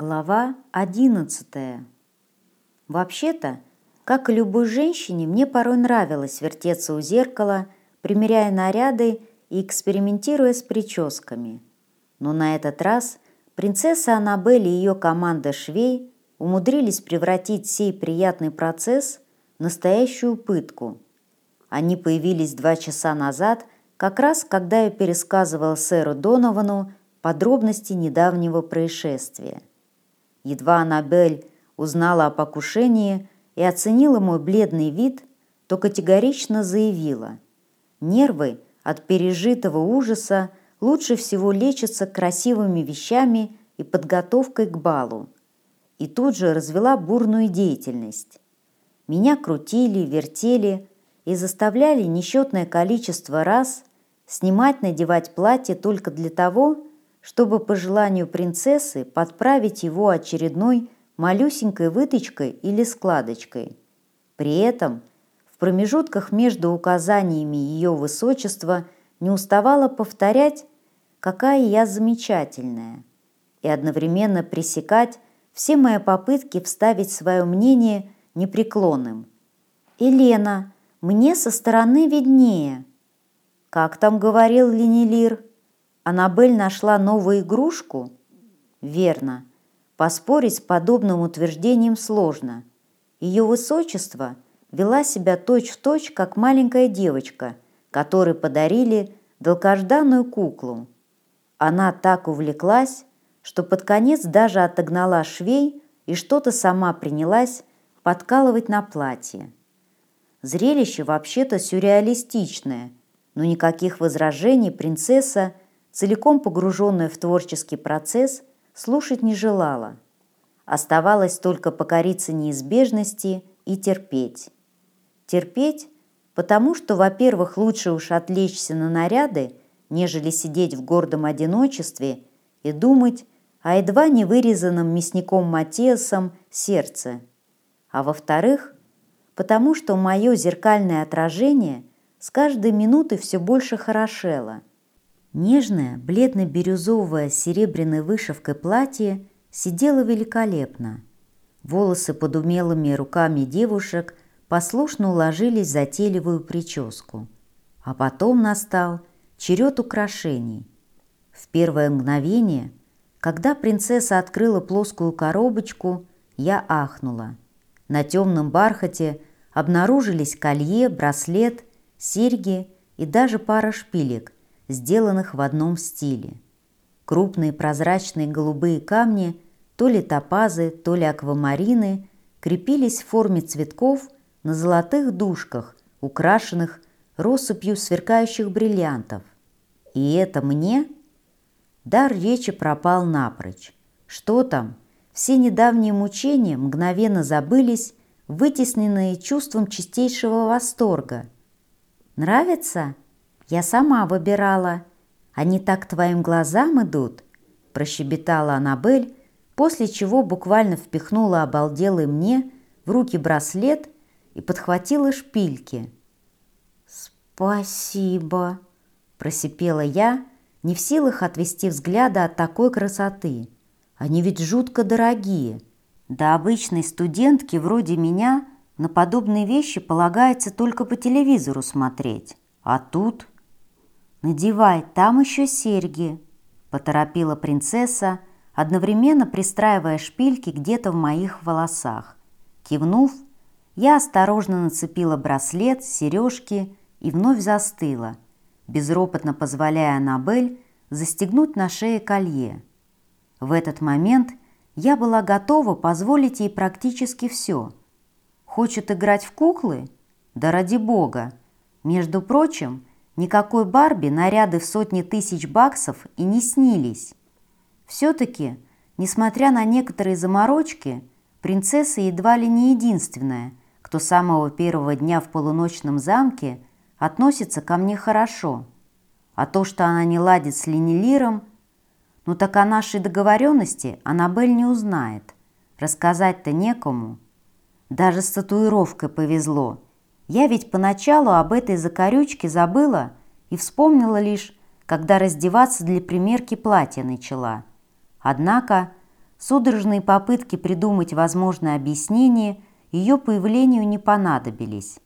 Глава одиннадцатая. Вообще-то, как и любой женщине, мне порой нравилось вертеться у зеркала, примеряя наряды и экспериментируя с прическами. Но на этот раз принцесса Аннабель и ее команда швей умудрились превратить сей приятный процесс в настоящую пытку. Они появились два часа назад, как раз когда я пересказывал сэру Доновану подробности недавнего происшествия. Едва Аннабель узнала о покушении и оценила мой бледный вид, то категорично заявила. Нервы от пережитого ужаса лучше всего лечатся красивыми вещами и подготовкой к балу. И тут же развела бурную деятельность. Меня крутили, вертели и заставляли несчетное количество раз снимать, надевать платье только для того, чтобы по желанию принцессы подправить его очередной малюсенькой выточкой или складочкой. При этом в промежутках между указаниями ее высочества не уставала повторять, какая я замечательная, и одновременно пресекать все мои попытки вставить свое мнение непреклонным. «Елена, мне со стороны виднее». «Как там говорил Ленилир?» Аннабель нашла новую игрушку? Верно. Поспорить с подобным утверждением сложно. Ее высочество вела себя точь-в-точь, точь, как маленькая девочка, которой подарили долгожданную куклу. Она так увлеклась, что под конец даже отогнала швей и что-то сама принялась подкалывать на платье. Зрелище вообще-то сюрреалистичное, но никаких возражений принцесса целиком погруженная в творческий процесс, слушать не желала. Оставалось только покориться неизбежности и терпеть. Терпеть, потому что, во-первых, лучше уж отвлечься на наряды, нежели сидеть в гордом одиночестве и думать о едва не вырезанном мясником Матиасом сердце. А во-вторых, потому что мое зеркальное отражение с каждой минутой все больше хорошело – Нежное, бледно-бирюзовое с серебряной вышивкой платье сидело великолепно. Волосы под умелыми руками девушек послушно уложились в затейливую прическу. А потом настал черед украшений. В первое мгновение, когда принцесса открыла плоскую коробочку, я ахнула. На темном бархате обнаружились колье, браслет, серьги и даже пара шпилек, сделанных в одном стиле. Крупные прозрачные голубые камни, то ли топазы, то ли аквамарины, крепились в форме цветков на золотых дужках, украшенных россыпью сверкающих бриллиантов. И это мне? Дар речи пропал напрочь. Что там? Все недавние мучения мгновенно забылись, вытесненные чувством чистейшего восторга. «Нравится?» Я сама выбирала. Они так твоим глазам идут?» Прощебетала Аннабель, после чего буквально впихнула обалделый мне в руки браслет и подхватила шпильки. «Спасибо!» – просипела я, не в силах отвести взгляда от такой красоты. Они ведь жутко дорогие. Да обычной студентки вроде меня на подобные вещи полагается только по телевизору смотреть. А тут «Надевай, там еще серьги», – поторопила принцесса, одновременно пристраивая шпильки где-то в моих волосах. Кивнув, я осторожно нацепила браслет, сережки и вновь застыла, безропотно позволяя Аннабель застегнуть на шее колье. В этот момент я была готова позволить ей практически все. Хочет играть в куклы? Да ради бога! Между прочим, Никакой Барби наряды в сотни тысяч баксов и не снились. Все-таки, несмотря на некоторые заморочки, принцесса едва ли не единственная, кто с самого первого дня в полуночном замке относится ко мне хорошо. А то, что она не ладит с Ленилиром, ну так о нашей договоренности Аннабель не узнает. Рассказать-то некому. Даже с татуировкой повезло – я ведь поначалу об этой закорючке забыла и вспомнила лишь, когда раздеваться для примерки платья начала. Однако Судорожные попытки придумать возможное объяснение ее появлению не понадобились.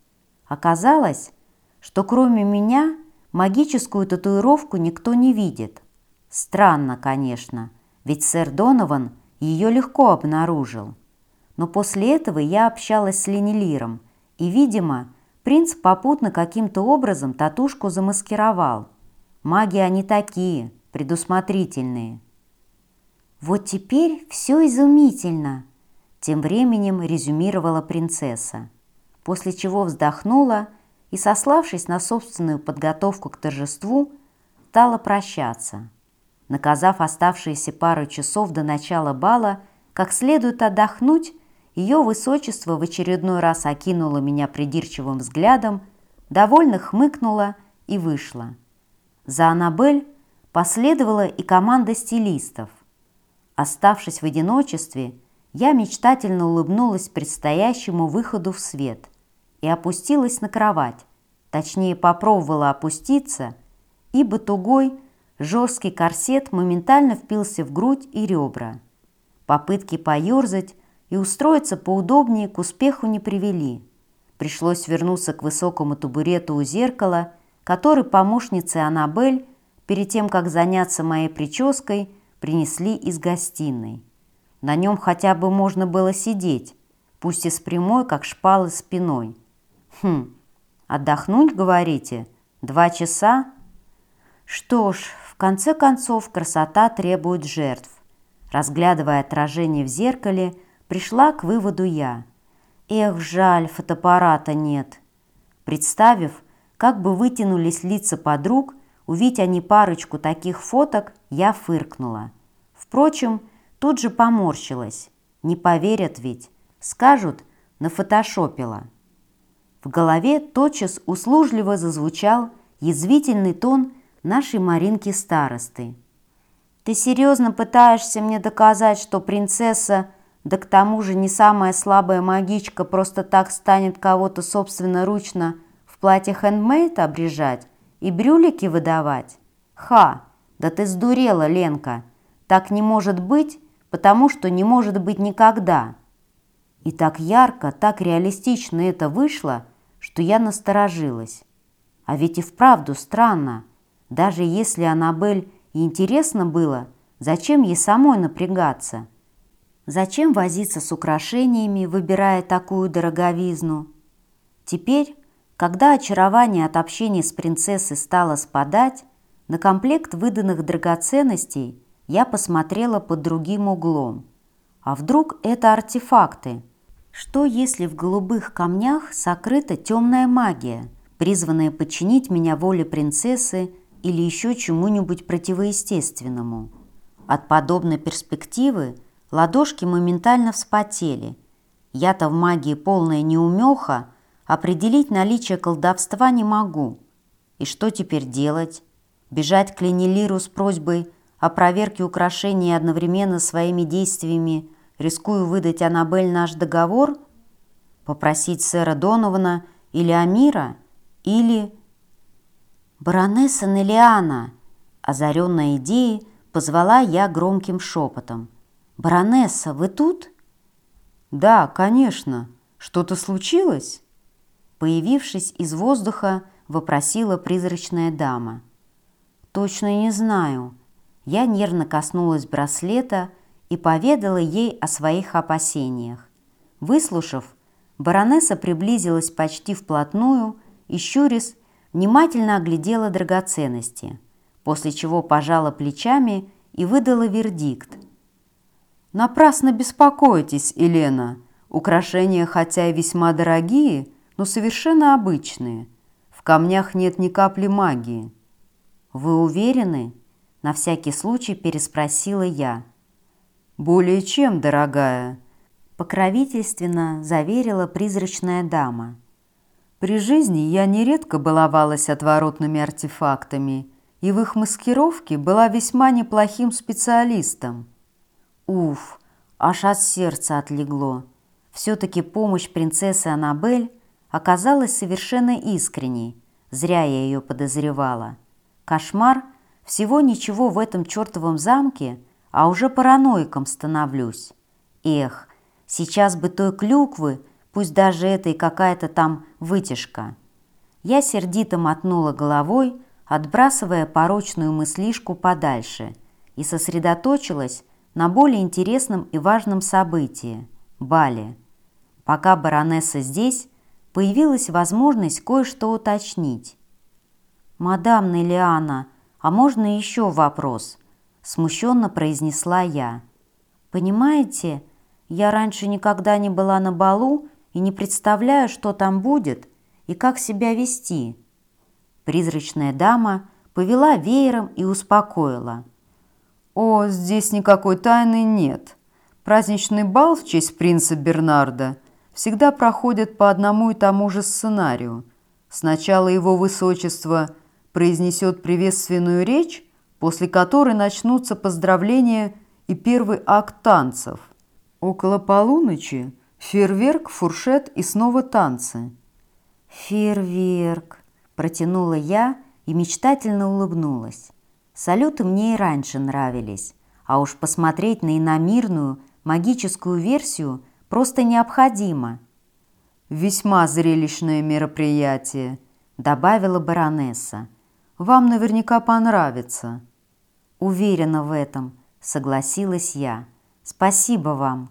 Оказалось, что кроме меня магическую татуировку никто не видит. Странно, конечно, ведь сэр Донован ее легко обнаружил. Но после этого я общалась с Ленилиром, и, видимо, принц попутно каким-то образом татушку замаскировал. Маги они такие, предусмотрительные. «Вот теперь все изумительно», – тем временем резюмировала принцесса, после чего вздохнула и, сославшись на собственную подготовку к торжеству, стала прощаться, наказав оставшиеся пару часов до начала бала как следует отдохнуть ее высочество в очередной раз окинуло меня придирчивым взглядом, довольно хмыкнула и вышла. За Аннабель последовала и команда стилистов. Оставшись в одиночестве, я мечтательно улыбнулась предстоящему выходу в свет и опустилась на кровать, точнее попробовала опуститься, ибо тугой, жесткий корсет моментально впился в грудь и ребра. Попытки поерзать и устроиться поудобнее к успеху не привели. Пришлось вернуться к высокому табурету у зеркала, который помощницы Аннабель, перед тем, как заняться моей прической, принесли из гостиной. На нем хотя бы можно было сидеть, пусть и с прямой, как шпалы, спиной. Хм, отдохнуть, говорите? Два часа? Что ж, в конце концов, красота требует жертв. Разглядывая отражение в зеркале, Пришла к выводу я. Эх, жаль, фотоаппарата нет. Представив, как бы вытянулись лица подруг, увидеть они парочку таких фоток, я фыркнула. Впрочем, тут же поморщилась. Не поверят ведь. Скажут, нафотошопила. В голове тотчас услужливо зазвучал язвительный тон нашей Маринки-старосты. «Ты серьезно пытаешься мне доказать, что принцесса да к тому же не самая слабая магичка просто так станет кого-то собственноручно в платье хендмейд обрежать и брюлики выдавать? Ха! Да ты сдурела, Ленка! Так не может быть, потому что не может быть никогда. И так ярко, так реалистично это вышло, что я насторожилась. А ведь и вправду странно. Даже если Аннабель и интересно было, зачем ей самой напрягаться? Зачем возиться с украшениями, выбирая такую дороговизну? Теперь, когда очарование от общения с принцессой стало спадать, на комплект выданных драгоценностей я посмотрела под другим углом. А вдруг это артефакты? Что если в голубых камнях сокрыта темная магия, призванная подчинить меня воле принцессы или еще чему-нибудь противоестественному? От подобной перспективы – Ладошки моментально вспотели. Я-то в магии полная неумеха, определить наличие колдовства не могу. И что теперь делать? Бежать к Ленилиру с просьбой о проверке украшений одновременно своими действиями рискую выдать Аннабель наш договор? Попросить сэра Донована или Амира? Или... «Баронесса Нелиана!» Озаренная идеей, позвала я громким шепотом. «Баронесса, вы тут?» «Да, конечно. Что-то случилось?» Появившись из воздуха, вопросила призрачная дама. «Точно не знаю». Я нервно коснулась браслета и поведала ей о своих опасениях. Выслушав, баронесса приблизилась почти вплотную и, щурясь, внимательно оглядела драгоценности, после чего пожала плечами и выдала вердикт. Напрасно беспокойтесь, Елена. Украшения хотя и весьма дорогие, но совершенно обычные. В камнях нет ни капли магии. Вы уверены? На всякий случай переспросила я. Более чем, дорогая. Покровительственно заверила призрачная дама. При жизни я нередко баловалась отворотными артефактами и в их маскировке была весьма неплохим специалистом. Уф, аж от сердца отлегло. Все-таки помощь принцессы Аннабель оказалась совершенно искренней. Зря я ее подозревала. Кошмар, всего ничего в этом чертовом замке, а уже параноиком становлюсь. Эх, сейчас бы той клюквы, пусть даже это и какая-то там вытяжка. Я сердито мотнула головой, отбрасывая порочную мыслишку подальше, и сосредоточилась на более интересном и важном событии – бале. Пока баронесса здесь, появилась возможность кое-что уточнить. «Мадам Нелиана, а можно еще вопрос?» – смущенно произнесла я. «Понимаете, я раньше никогда не была на балу и не представляю, что там будет и как себя вести». Призрачная дама повела веером и успокоила. «О, здесь никакой тайны нет. Праздничный бал в честь принца Бернарда всегда проходит по одному и тому же сценарию. Сначала его высочество произнесет приветственную речь, после которой начнутся поздравления и первый акт танцев. Около полуночи фейерверк, фуршет и снова танцы. «Фейерверк!» – протянула я и мечтательно улыбнулась. Салюты мне и раньше нравились, а уж посмотреть на иномирную, магическую версию просто необходимо. «Весьма зрелищное мероприятие», – добавила баронесса. «Вам наверняка понравится». «Уверена в этом», – согласилась я. «Спасибо вам».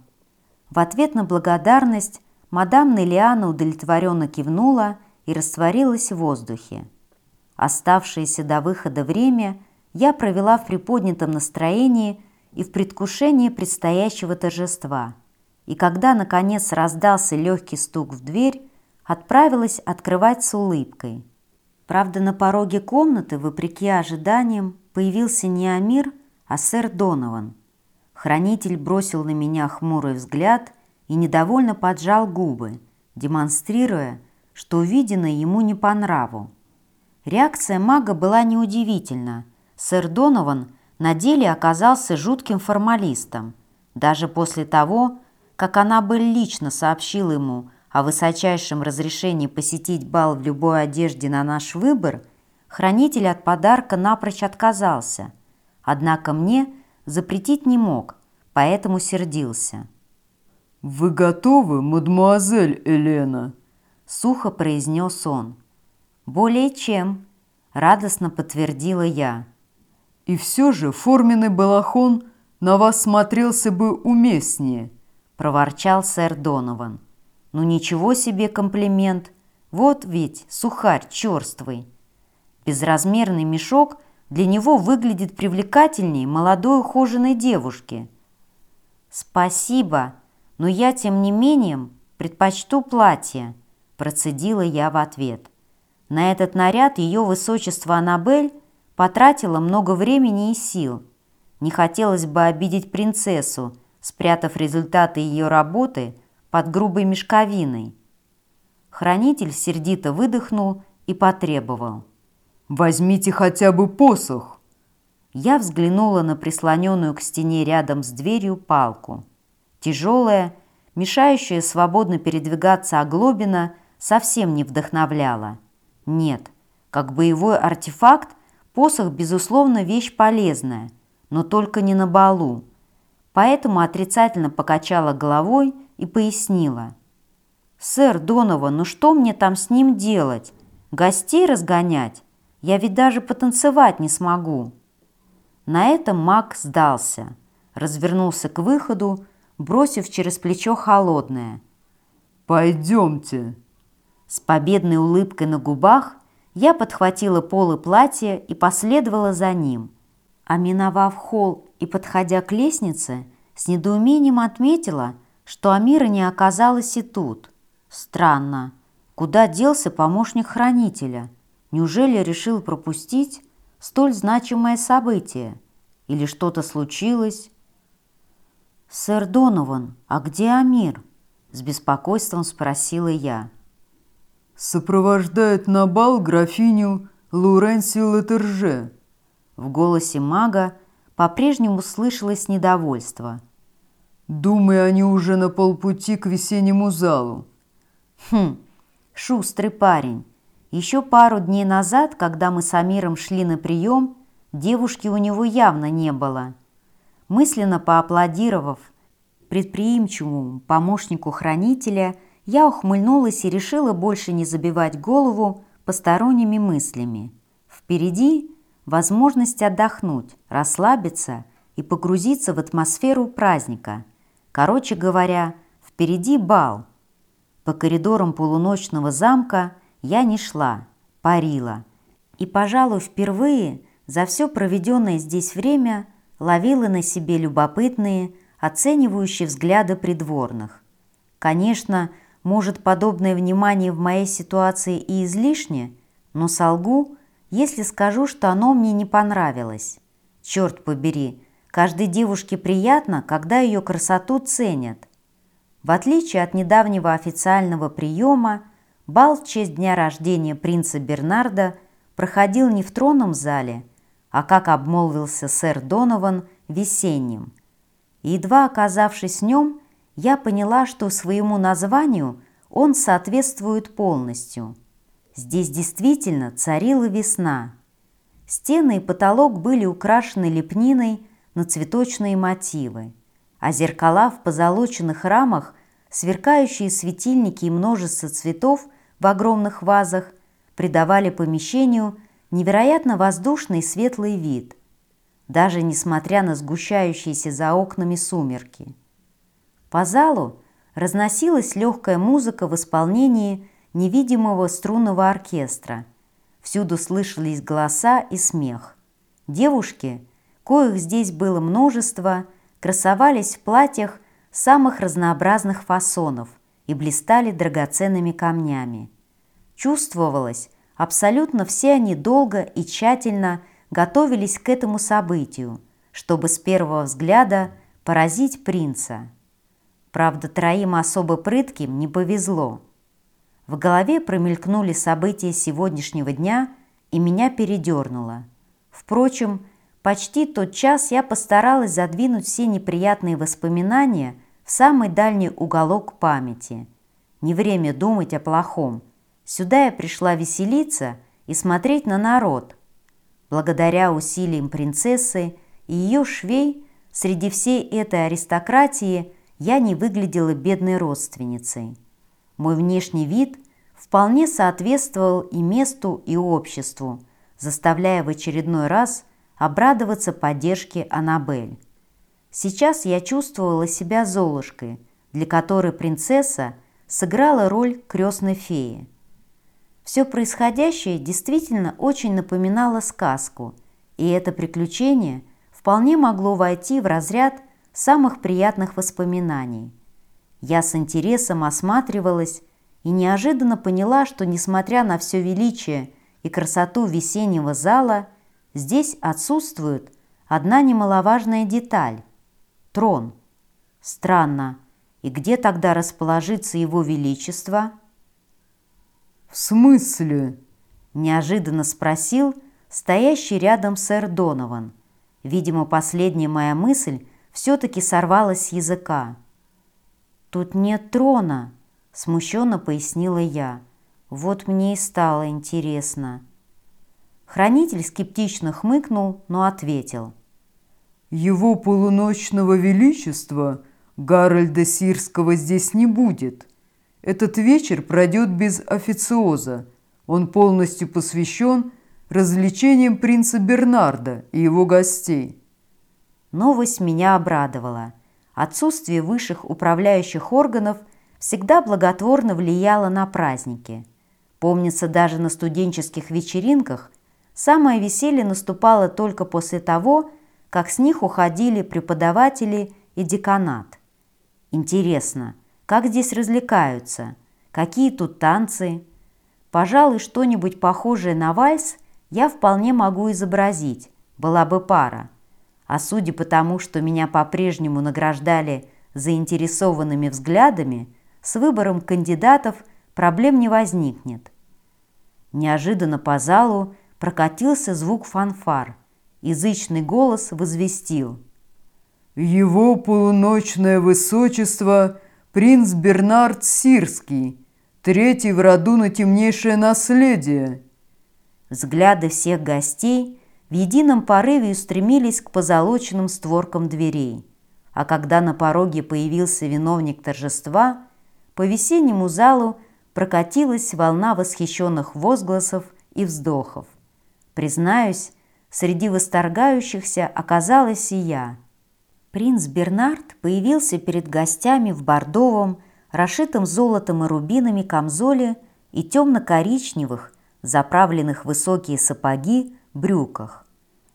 В ответ на благодарность мадам Нелиана удовлетворенно кивнула и растворилась в воздухе. Оставшееся до выхода время я провела в приподнятом настроении и в предвкушении предстоящего торжества. И когда, наконец, раздался легкий стук в дверь, отправилась открывать с улыбкой. Правда, на пороге комнаты, вопреки ожиданиям, появился не Амир, а сэр Донован. Хранитель бросил на меня хмурый взгляд и недовольно поджал губы, демонстрируя, что увиденное ему не по нраву. Реакция мага была неудивительна. Сэр Донован на деле оказался жутким формалистом. Даже после того, как она бы лично сообщила ему о высочайшем разрешении посетить бал в любой одежде на наш выбор, хранитель от подарка напрочь отказался. Однако мне запретить не мог, поэтому сердился. «Вы готовы, мадемуазель Елена?» Сухо произнес он. «Более чем», — радостно подтвердила я. И все же форменный балахон на вас смотрелся бы уместнее, проворчал сэр Донован. Ну ничего себе комплимент. Вот ведь сухарь черствый. Безразмерный мешок для него выглядит привлекательнее молодой ухоженной девушки. Спасибо, но я, тем не менее, предпочту платье, процедила я в ответ. На этот наряд ее высочество Аннабель Потратила много времени и сил. Не хотелось бы обидеть принцессу, спрятав результаты ее работы под грубой мешковиной. Хранитель сердито выдохнул и потребовал. «Возьмите хотя бы посох!» Я взглянула на прислоненную к стене рядом с дверью палку. Тяжелая, мешающая свободно передвигаться оглобина, совсем не вдохновляла. Нет, как боевой артефакт Посох, безусловно, вещь полезная, но только не на балу. Поэтому отрицательно покачала головой и пояснила. «Сэр Донова, ну что мне там с ним делать? Гостей разгонять? Я ведь даже потанцевать не смогу». На этом маг сдался, развернулся к выходу, бросив через плечо холодное. «Пойдемте». С победной улыбкой на губах я подхватила полы платья и последовала за ним. А миновав холл и подходя к лестнице, с недоумением отметила, что Амира не оказалась и тут. Странно. Куда делся помощник хранителя? Неужели решил пропустить столь значимое событие? Или что-то случилось? «Сэр Донован, а где Амир?» С беспокойством спросила я сопровождает на бал графиню Луренси Латерже». В голосе мага по-прежнему слышалось недовольство. «Думаю, они уже на полпути к весеннему залу». «Хм, шустрый парень. Еще пару дней назад, когда мы с Амиром шли на прием, девушки у него явно не было». Мысленно поаплодировав предприимчивому помощнику хранителя, я ухмыльнулась и решила больше не забивать голову посторонними мыслями. Впереди возможность отдохнуть, расслабиться и погрузиться в атмосферу праздника. Короче говоря, впереди бал. По коридорам полуночного замка я не шла, парила. И, пожалуй, впервые за все проведенное здесь время ловила на себе любопытные, оценивающие взгляды придворных. Конечно, может, подобное внимание в моей ситуации и излишне, но солгу, если скажу, что оно мне не понравилось. Черт побери, каждой девушке приятно, когда ее красоту ценят. В отличие от недавнего официального приема, бал в честь дня рождения принца Бернарда проходил не в тронном зале, а, как обмолвился сэр Донован, весенним. И едва оказавшись в нем, я поняла, что своему названию он соответствует полностью. Здесь действительно царила весна. Стены и потолок были украшены лепниной на цветочные мотивы, а зеркала в позолоченных рамах, сверкающие светильники и множество цветов в огромных вазах придавали помещению невероятно воздушный светлый вид, даже несмотря на сгущающиеся за окнами сумерки. По залу разносилась легкая музыка в исполнении невидимого струнного оркестра. Всюду слышались голоса и смех. Девушки, коих здесь было множество, красовались в платьях самых разнообразных фасонов и блистали драгоценными камнями. Чувствовалось, абсолютно все они долго и тщательно готовились к этому событию, чтобы с первого взгляда поразить принца. Правда, троим особо прытким не повезло. В голове промелькнули события сегодняшнего дня, и меня передернуло. Впрочем, почти тот час я постаралась задвинуть все неприятные воспоминания в самый дальний уголок памяти. Не время думать о плохом. Сюда я пришла веселиться и смотреть на народ. Благодаря усилиям принцессы и ее швей среди всей этой аристократии – я не выглядела бедной родственницей. Мой внешний вид вполне соответствовал и месту, и обществу, заставляя в очередной раз обрадоваться поддержке Аннабель. Сейчас я чувствовала себя Золушкой, для которой принцесса сыграла роль крестной феи. Все происходящее действительно очень напоминало сказку, и это приключение вполне могло войти в разряд самых приятных воспоминаний. Я с интересом осматривалась и неожиданно поняла, что, несмотря на все величие и красоту весеннего зала, здесь отсутствует одна немаловажная деталь – трон. Странно, и где тогда расположится его величество? «В смысле?» – неожиданно спросил стоящий рядом сэр Донован. Видимо, последняя моя мысль все-таки сорвалась с языка. «Тут нет трона», – смущенно пояснила я. «Вот мне и стало интересно». Хранитель скептично хмыкнул, но ответил. «Его полуночного величества Гарольда Сирского здесь не будет. Этот вечер пройдет без официоза. Он полностью посвящен развлечениям принца Бернарда и его гостей». Новость меня обрадовала. Отсутствие высших управляющих органов всегда благотворно влияло на праздники. Помнится, даже на студенческих вечеринках самое веселье наступало только после того, как с них уходили преподаватели и деканат. Интересно, как здесь развлекаются? Какие тут танцы? Пожалуй, что-нибудь похожее на вальс я вполне могу изобразить, была бы пара. А судя по тому, что меня по-прежнему награждали заинтересованными взглядами, с выбором кандидатов проблем не возникнет. Неожиданно по залу прокатился звук фанфар. Язычный голос возвестил. «Его полуночное высочество – принц Бернард Сирский, третий в роду на темнейшее наследие». Взгляды всех гостей в едином порыве устремились к позолоченным створкам дверей. А когда на пороге появился виновник торжества, по весеннему залу прокатилась волна восхищенных возгласов и вздохов. Признаюсь, среди восторгающихся оказалась и я. Принц Бернард появился перед гостями в бордовом, расшитом золотом и рубинами камзоле и темно-коричневых, заправленных высокие сапоги, брюках.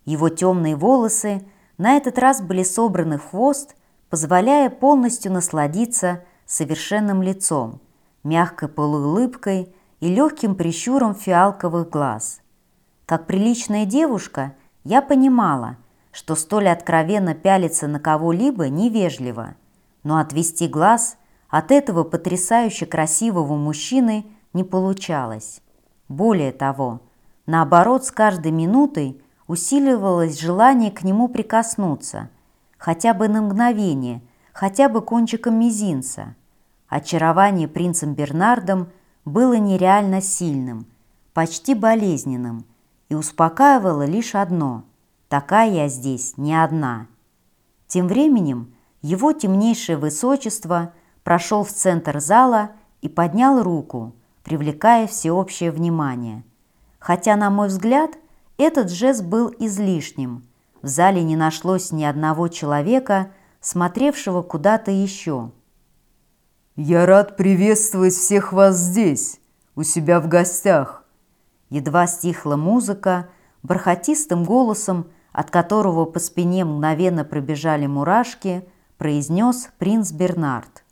Его темные волосы на этот раз были собраны в хвост, позволяя полностью насладиться совершенным лицом, мягкой полуулыбкой и легким прищуром фиалковых глаз. Как приличная девушка, я понимала, что столь откровенно пялиться на кого-либо невежливо, но отвести глаз от этого потрясающе красивого мужчины не получалось. Более того, наоборот, с каждой минутой усиливалось желание к нему прикоснуться, хотя бы на мгновение, хотя бы кончиком мизинца. Очарование принцем Бернардом было нереально сильным, почти болезненным, и успокаивало лишь одно – такая я здесь не одна. Тем временем его темнейшее высочество прошел в центр зала и поднял руку, привлекая всеобщее внимание. Хотя, на мой взгляд, этот жест был излишним. В зале не нашлось ни одного человека, смотревшего куда-то еще. «Я рад приветствовать всех вас здесь, у себя в гостях!» Едва стихла музыка, бархатистым голосом, от которого по спине мгновенно пробежали мурашки, произнес принц Бернард.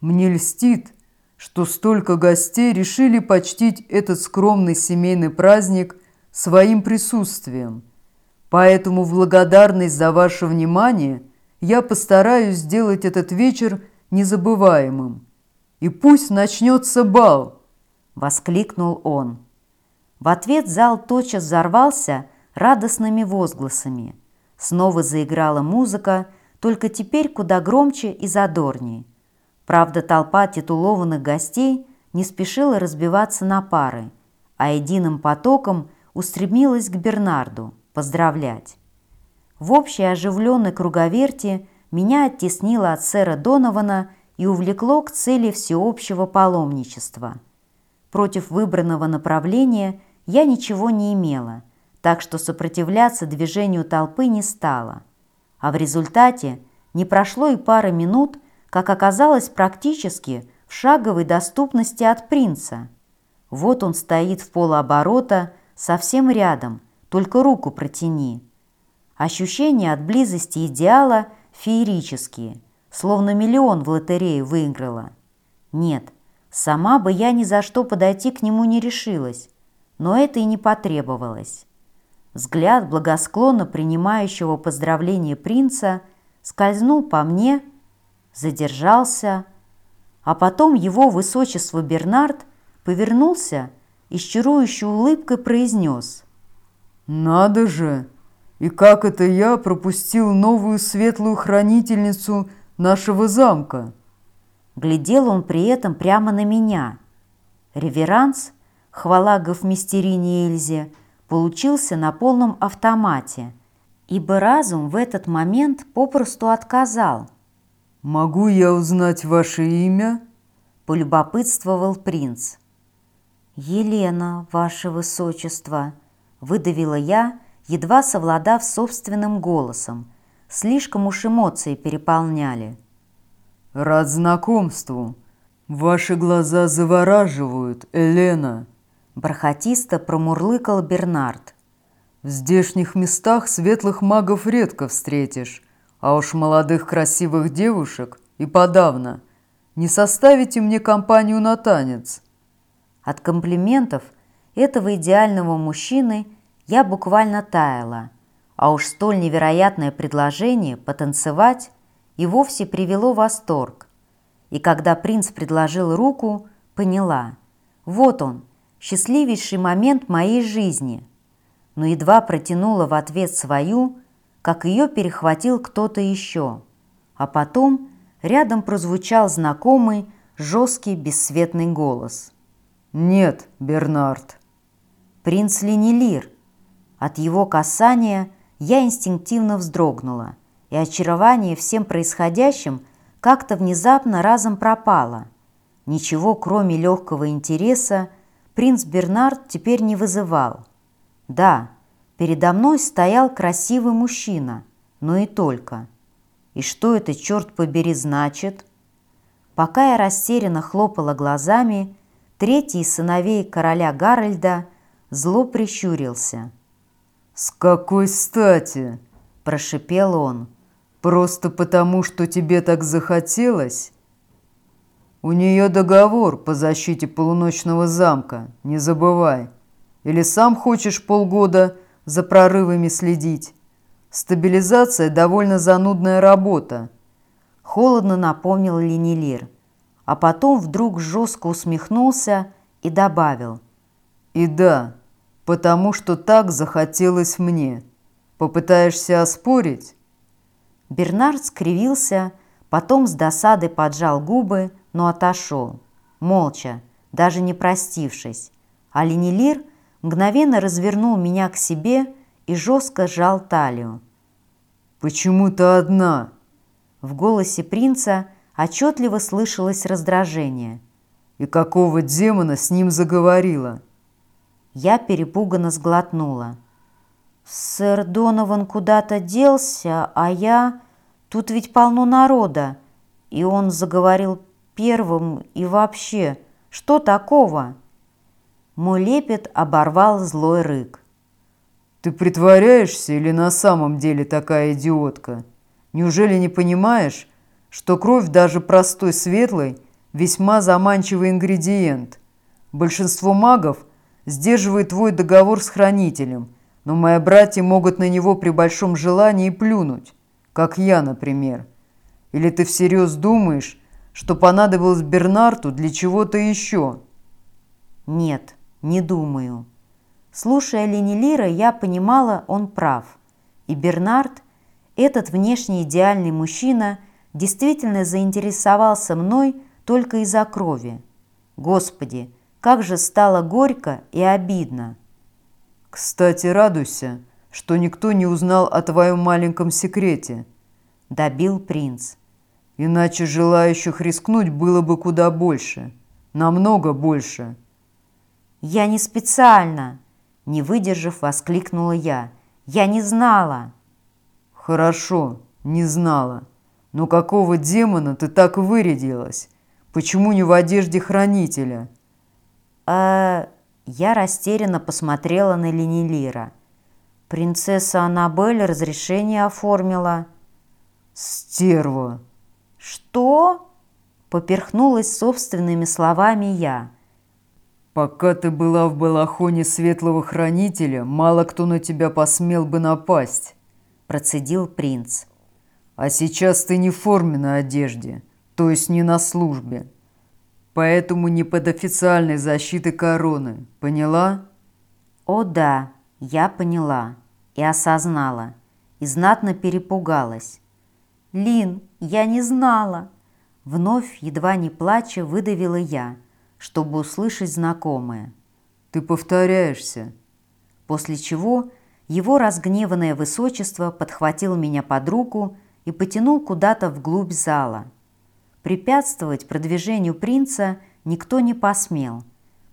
«Мне льстит, что столько гостей решили почтить этот скромный семейный праздник своим присутствием. Поэтому в благодарность за ваше внимание я постараюсь сделать этот вечер незабываемым. И пусть начнется бал!» – воскликнул он. В ответ зал тотчас взорвался радостными возгласами. Снова заиграла музыка, только теперь куда громче и задорнее. Правда, толпа титулованных гостей не спешила разбиваться на пары, а единым потоком устремилась к Бернарду поздравлять. В общей оживленной круговерти меня оттеснило от сэра Донована и увлекло к цели всеобщего паломничества. Против выбранного направления я ничего не имела, так что сопротивляться движению толпы не стала. А в результате не прошло и пары минут, как оказалось практически в шаговой доступности от принца – вот он стоит в полуоборота, совсем рядом, только руку протяни. Ощущения от близости идеала феерические, словно миллион в лотерею выиграла. Нет, сама бы я ни за что подойти к нему не решилась, но это и не потребовалось. Взгляд благосклонно принимающего поздравления принца скользнул по мне, задержался, а потом его высочество Бернард – повернулся и с чарующей улыбкой произнес. «Надо же! И как это я пропустил новую светлую хранительницу нашего замка?» Глядел он при этом прямо на меня. Реверанс, хвала гофмистерине Эльзе, получился на полном автомате, ибо разум в этот момент попросту отказал. «Могу я узнать ваше имя?» – полюбопытствовал принц. «Елена, ваше высочество!» – выдавила я, едва совладав собственным голосом. Слишком уж эмоции переполняли. «Рад знакомству. Ваши глаза завораживают, Елена!» Бархатисто промурлыкал Бернард. «В здешних местах светлых магов редко встретишь, а уж молодых красивых девушек и подавно. Не составите мне компанию на танец?» От комплиментов этого идеального мужчины я буквально таяла, а уж столь невероятное предложение потанцевать и вовсе привело восторг. И когда принц предложил руку, поняла, вот он, счастливейший момент моей жизни. Но едва протянула в ответ свою, как ее перехватил кто-то еще. А потом рядом прозвучал знакомый, жесткий, бесцветный голос – «Нет, Бернард». «Принц Ленилир». От его касания я инстинктивно вздрогнула, и очарование всем происходящим как-то внезапно разом пропало. Ничего, кроме легкого интереса, принц Бернард теперь не вызывал. Да, передо мной стоял красивый мужчина, но и только. И что это, черт побери, значит? Пока я растерянно хлопала глазами, третий сыновей короля Гарольда зло прищурился. «С какой стати?» – прошипел он. «Просто потому, что тебе так захотелось?» «У нее договор по защите полуночного замка, не забывай. Или сам хочешь полгода за прорывами следить? Стабилизация – довольно занудная работа. Холодно напомнил Ленилир, а потом вдруг жестко усмехнулся и добавил. И да, потому что так захотелось мне. Попытаешься оспорить? Бернард скривился, потом с досадой поджал губы, но отошел, молча, даже не простившись. А Ленилир – мгновенно развернул меня к себе и жестко сжал талию. «Почему ты одна?» В голосе принца отчетливо слышалось раздражение. «И какого демона с ним заговорила?» Я перепуганно сглотнула. «Сэр Донован куда-то делся, а я... Тут ведь полно народа, и он заговорил первым и вообще. Что такого?» Мой лепет оборвал злой рык. «Ты притворяешься или на самом деле такая идиотка? Неужели не понимаешь, что кровь даже простой светлой весьма заманчивый ингредиент? Большинство магов сдерживает твой договор с хранителем, но мои братья могут на него при большом желании плюнуть, как я, например. Или ты всерьез думаешь, что понадобилось Бернарту для чего-то еще?» «Нет, не думаю. Слушая Ленилира, я понимала, он прав. И Бернард, этот внешне идеальный мужчина, действительно заинтересовался мной только из-за крови. Господи, как же стало горько и обидно. «Кстати, радуйся, что никто не узнал о твоем маленьком секрете», – добил принц. «Иначе желающих рискнуть было бы куда больше, намного больше». «Я не специально!» Не выдержав, воскликнула я. «Я не знала!» «Хорошо, не знала. Но какого демона ты так вырядилась? Почему не в одежде хранителя?» «Э...» Я растерянно посмотрела на Ленилира. «Принцесса Аннабель разрешение оформила». «Стерва!» «Что?» Поперхнулась собственными словами я. Пока ты была в балахоне светлого хранителя, мало кто на тебя посмел бы напасть, процедил принц. А сейчас ты не в форменной одежде, то есть не на службе. Поэтому не под официальной защитой короны. Поняла? О да, я поняла и осознала, и знатно перепугалась. Лин, я не знала. Вновь, едва не плача, выдавила я – чтобы услышать знакомое. «Ты повторяешься». После чего его разгневанное высочество подхватил меня под руку и потянул куда-то вглубь зала. Препятствовать продвижению принца никто не посмел,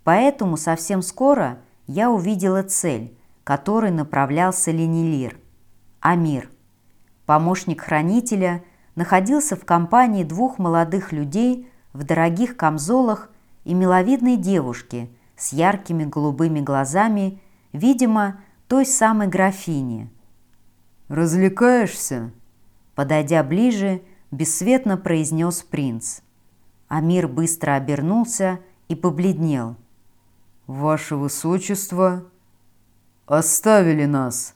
поэтому совсем скоро я увидела цель, которой направлялся Ленилир – Амир. Помощник хранителя находился в компании двух молодых людей в дорогих камзолах и миловидной девушки с яркими голубыми глазами, видимо, той самой графини. «Развлекаешься?» Подойдя ближе, бесцветно произнес принц. Амир быстро обернулся и побледнел. «Ваше высочество, оставили нас!»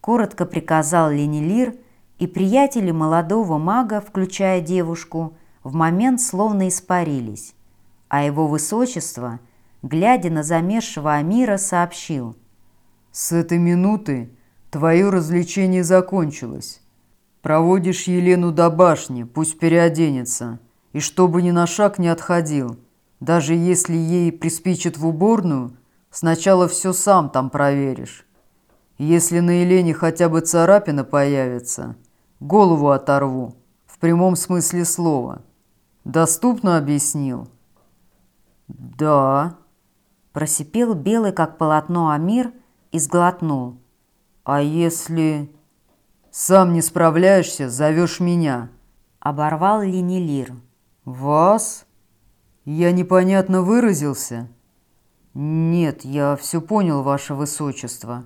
Коротко приказал Ленилир, и приятели молодого мага, включая девушку, в момент словно испарились а его высочество, глядя на замерзшего Амира, сообщил. «С этой минуты твое развлечение закончилось. Проводишь Елену до башни, пусть переоденется, и чтобы ни на шаг не отходил. Даже если ей приспичит в уборную, сначала все сам там проверишь». Если на Елене хотя бы царапина появится, голову оторву, в прямом смысле слова. Доступно объяснил? Да. Просипел белый, как полотно Амир, и сглотнул. А если сам не справляешься, зовешь меня? Оборвал Ленилир. Вас? Я непонятно выразился? Нет, я все понял, ваше высочество.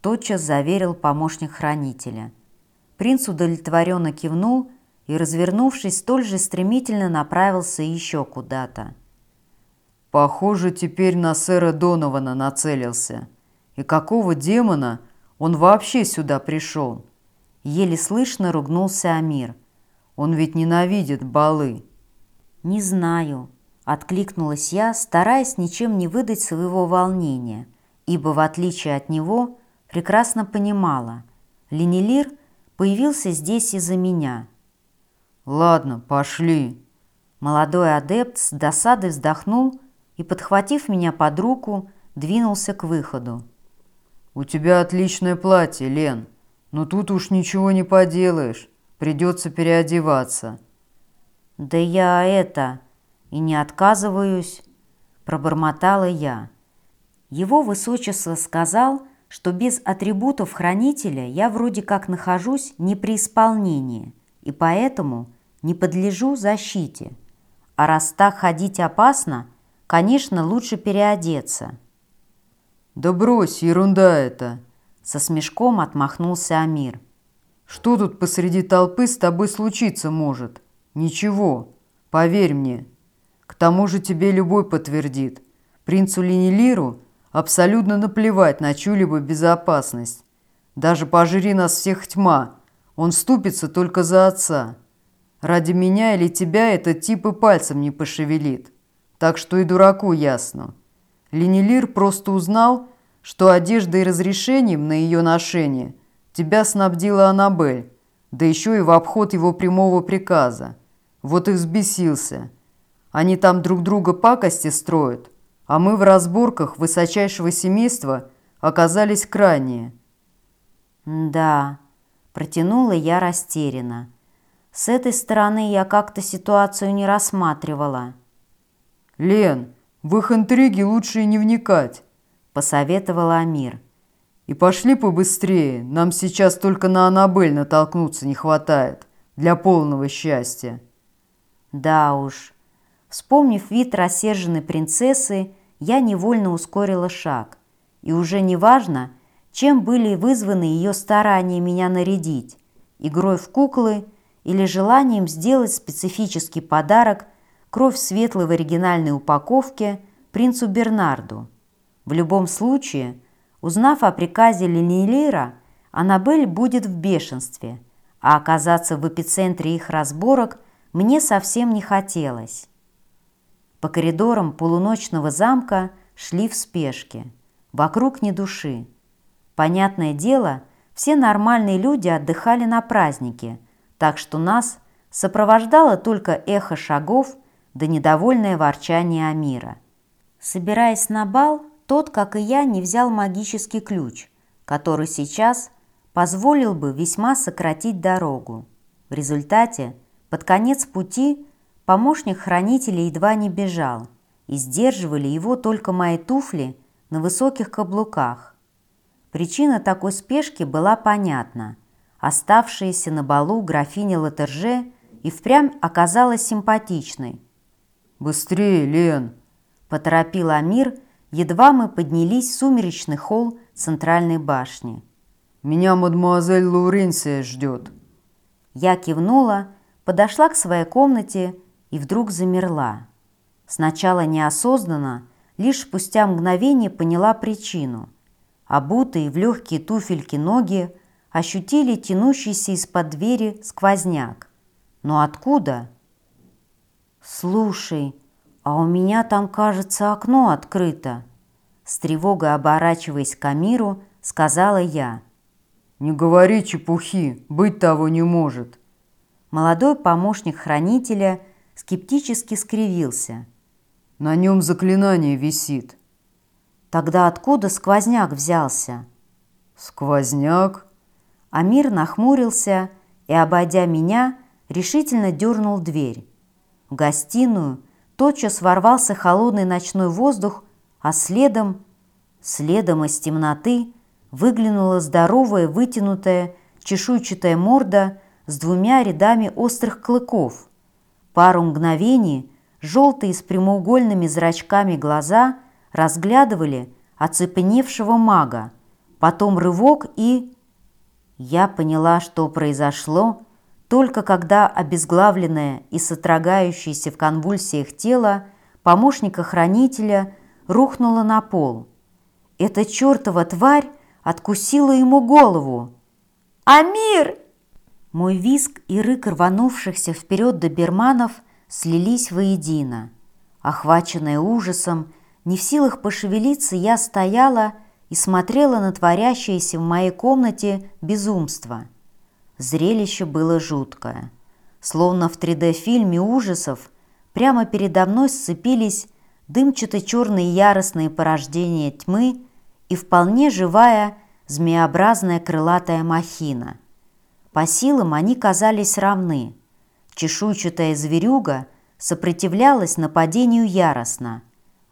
Тотчас заверил помощник хранителя. Принц удовлетворенно кивнул и, развернувшись, столь же стремительно направился еще куда-то. Похоже, теперь на сэра Донована нацелился. И какого демона он вообще сюда пришел? Еле слышно ругнулся Амир. Он ведь ненавидит балы. «Не знаю», — откликнулась я, стараясь ничем не выдать своего волнения, ибо, в отличие от него, прекрасно понимала, Ленилир появился здесь из-за меня. «Ладно, пошли». Молодой адепт с досадой вздохнул и, подхватив меня под руку, двинулся к выходу. «У тебя отличное платье, Лен, но тут уж ничего не поделаешь, придется переодеваться». «Да я это... и не отказываюсь», — пробормотала я. Его высочество сказал, что без атрибутов хранителя я вроде как нахожусь не при исполнении, и поэтому не подлежу защите. А раз так ходить опасно, конечно, лучше переодеться. «Да брось, ерунда это!» Со смешком отмахнулся Амир. «Что тут посреди толпы с тобой случиться может?» «Ничего, поверь мне. К тому же тебе любой подтвердит. Принцу Ленилиру абсолютно наплевать на чью-либо безопасность. Даже пожри нас всех тьма, он ступится только за отца. Ради меня или тебя этот тип и пальцем не пошевелит. Так что и дураку ясно. Ленилир просто узнал, что одеждой и разрешением на ее ношение тебя снабдила Аннабель, да еще и в обход его прямого приказа. Вот и взбесился. Они там друг друга пакости строят, а мы в разборках высочайшего семейства оказались крайние. «Да», – протянула я растерянно. «С этой стороны я как-то ситуацию не рассматривала». «Лен, в их интриги лучше и не вникать», – посоветовала Амир. «И пошли побыстрее, нам сейчас только на Аннабель натолкнуться не хватает для полного счастья». Да уж. Вспомнив вид рассерженной принцессы, я невольно ускорила шаг. И уже не важно, чем были вызваны ее старания меня нарядить – игрой в куклы или желанием сделать специфический подарок кровь светлой в оригинальной упаковке принцу Бернарду. В любом случае, узнав о приказе Ленилира, Аннабель будет в бешенстве, а оказаться в эпицентре их разборок – мне совсем не хотелось. По коридорам полуночного замка шли в спешке. Вокруг ни души. Понятное дело, все нормальные люди отдыхали на празднике, так что нас сопровождало только эхо шагов да недовольное ворчание Амира. Собираясь на бал, тот, как и я, не взял магический ключ, который сейчас позволил бы весьма сократить дорогу. В результате под конец пути помощник хранителя едва не бежал, и сдерживали его только мои туфли на высоких каблуках. Причина такой спешки была понятна. Оставшаяся на балу графиня Латерже и впрямь оказалась симпатичной. «Быстрее, Лен!» – поторопил Амир, едва мы поднялись в сумеречный холл центральной башни. «Меня мадемуазель Лауренсия ждет». Я кивнула подошла к своей комнате и вдруг замерла. Сначала неосознанно, лишь спустя мгновение поняла причину. Обутые в легкие туфельки ноги ощутили тянущийся из-под двери сквозняк. Но откуда? «Слушай, а у меня там, кажется, окно открыто», с тревогой оборачиваясь к Амиру, сказала я. «Не говори чепухи, быть того не может. Молодой помощник хранителя скептически скривился. «На нем заклинание висит». «Тогда откуда сквозняк взялся?» «Сквозняк?» Амир нахмурился и, обойдя меня, решительно дернул дверь. В гостиную тотчас ворвался холодный ночной воздух, а следом, следом из темноты выглянула здоровая, вытянутая, чешуйчатая морда с двумя рядами острых клыков. Пару мгновений желтые с прямоугольными зрачками глаза разглядывали оцепеневшего мага, потом рывок и... Я поняла, что произошло, только когда обезглавленное и сотрогающееся в конвульсиях тело помощника-хранителя рухнуло на пол. Эта чертова тварь откусила ему голову. «Амир!» Мой виск и рык рванувшихся вперед доберманов слились воедино. Охваченная ужасом, не в силах пошевелиться, я стояла и смотрела на творящееся в моей комнате безумство. Зрелище было жуткое. Словно в 3D-фильме ужасов прямо передо мной сцепились дымчато-черные яростные порождения тьмы и вполне живая змеобразная крылатая махина. По силам они казались равны. Чешуйчатая зверюга сопротивлялась нападению яростно.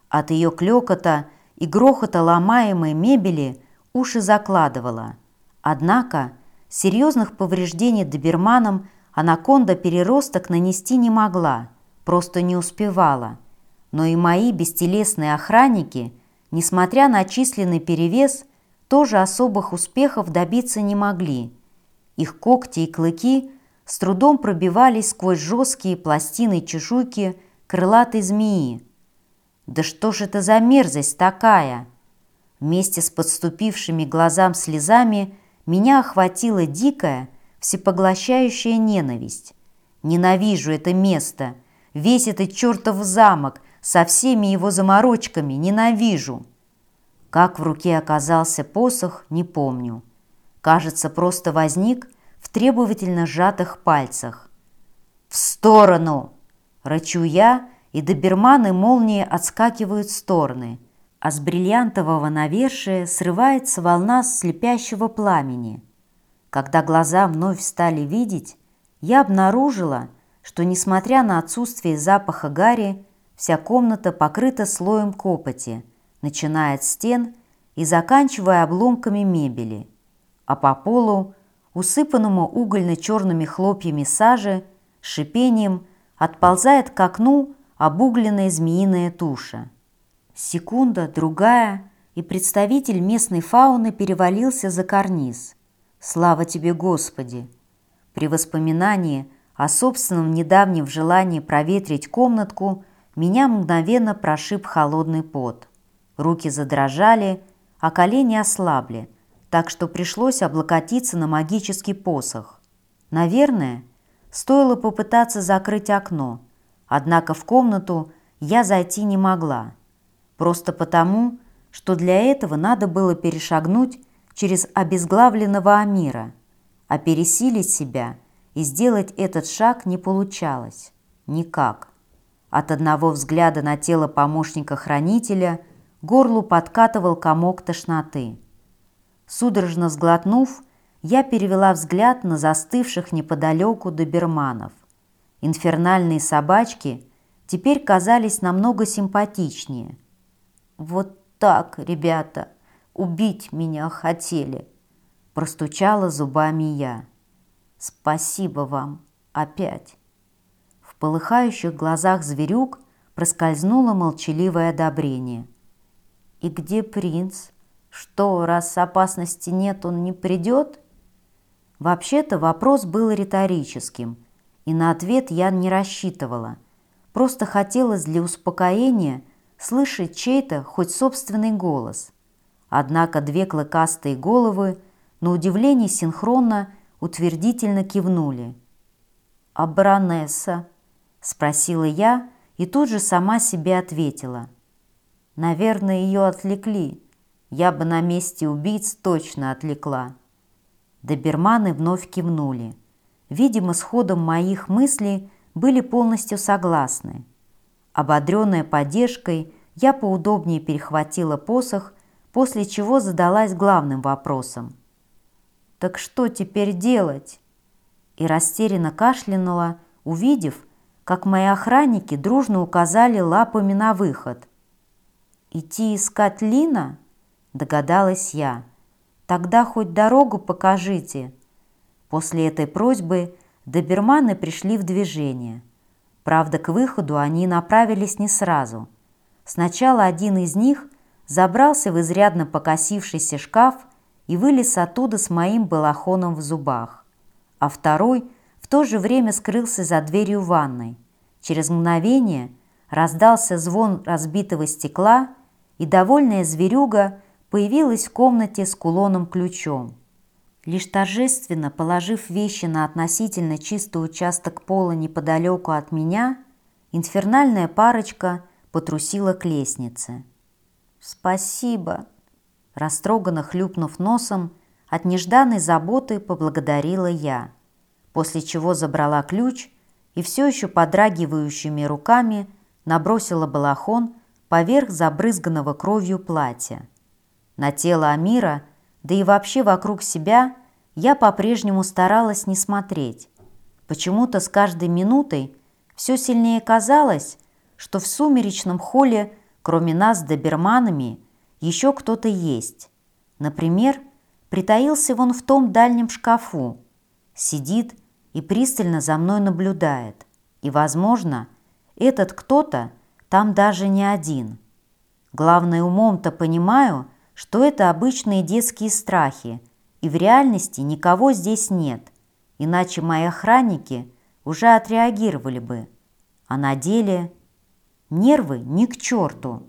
От ее клёкота и грохота ломаемой мебели уши закладывала. Однако серьезных повреждений доберманам анаконда переросток нанести не могла, просто не успевала. Но и мои бестелесные охранники, несмотря на численный перевес, тоже особых успехов добиться не могли. Их когти и клыки с трудом пробивались сквозь жесткие пластины чешуйки крылатой змеи, да что ж это за мерзость такая? Вместе с подступившими глазам слезами меня охватила дикая, всепоглощающая ненависть. Ненавижу это место, весь этот чертов замок со всеми его заморочками ненавижу. Как в руке оказался посох, не помню. Кажется, просто возник в требовательно сжатых пальцах. «В сторону!» – рычу я – и доберманы молнии отскакивают в стороны, а с бриллиантового навершия срывается волна слепящего пламени. Когда глаза вновь стали видеть, я обнаружила, что, несмотря на отсутствие запаха гари, вся комната покрыта слоем копоти, начиная от стен и заканчивая обломками мебели, а по полу, усыпанному угольно-черными хлопьями сажи, шипением отползает к окну обугленная змеиная туша. Секунда, другая, и представитель местной фауны перевалился за карниз. Слава тебе, Господи! При воспоминании о собственном недавнем желании проветрить комнатку меня мгновенно прошиб холодный пот. Руки задрожали, а колени ослабли, так что пришлось облокотиться на магический посох. Наверное, стоило попытаться закрыть окно – Однако в комнату я зайти не могла. Просто потому, что для этого надо было перешагнуть через обезглавленного Амира, а пересилить себя и сделать этот шаг не получалось. Никак. От одного взгляда на тело помощника-хранителя горлу подкатывал комок тошноты. Судорожно сглотнув, я перевела взгляд на застывших неподалеку доберманов. Инфернальные собачки теперь казались намного симпатичнее. «Вот так, ребята, убить меня хотели!» Простучала зубами я. «Спасибо вам опять!» В полыхающих глазах зверюк проскользнуло молчаливое одобрение. «И где принц? Что, раз опасности нет, он не придет?» Вообще-то вопрос был риторическим – и на ответ я не рассчитывала. Просто хотелось для успокоения слышать чей-то хоть собственный голос. Однако две клыкастые головы на удивление синхронно утвердительно кивнули. «А баронесса?» – спросила я и тут же сама себе ответила. «Наверное, ее отвлекли. Я бы на месте убийц точно отвлекла». Доберманы вновь кивнули видимо, с ходом моих мыслей были полностью согласны. Ободренная поддержкой, я поудобнее перехватила посох, после чего задалась главным вопросом. Так что теперь делать? И растерянно кашлянула, увидев, как мои охранники дружно указали лапами на выход. «Идти искать Лина?» – догадалась я. «Тогда хоть дорогу покажите». После этой просьбы доберманы пришли в движение. Правда, к выходу они направились не сразу. Сначала один из них забрался в изрядно покосившийся шкаф и вылез оттуда с моим балахоном в зубах, а второй в то же время скрылся за дверью ванной. Через мгновение раздался звон разбитого стекла, и довольная зверюга появилась в комнате с кулоном-ключом. Лишь торжественно положив вещи на относительно чистый участок пола неподалеку от меня, инфернальная парочка потрусила к лестнице. «Спасибо!» Растроганно хлюпнув носом, от нежданной заботы поблагодарила я, после чего забрала ключ и все еще подрагивающими руками набросила балахон поверх забрызганного кровью платья. На тело Амира, да и вообще вокруг себя, я по-прежнему старалась не смотреть. Почему-то с каждой минутой все сильнее казалось, что в сумеречном холле, кроме нас с доберманами, еще кто-то есть. Например, притаился вон в том дальнем шкафу, сидит и пристально за мной наблюдает. И, возможно, этот кто-то там даже не один. Главное, умом-то понимаю, что это обычные детские страхи, и в реальности никого здесь нет, иначе мои охранники уже отреагировали бы. А на деле нервы ни к черту.